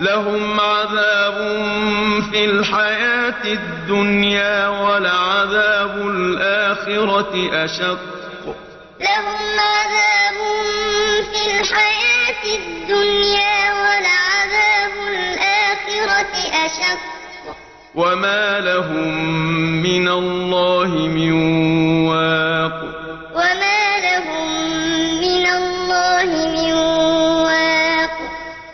لهم عذاب في الحياة الدنيا ولعذاب الآخرة أشق. لهم عذاب في الحياة الدنيا ولعذاب الآخرة أشق. وما لهم من الله من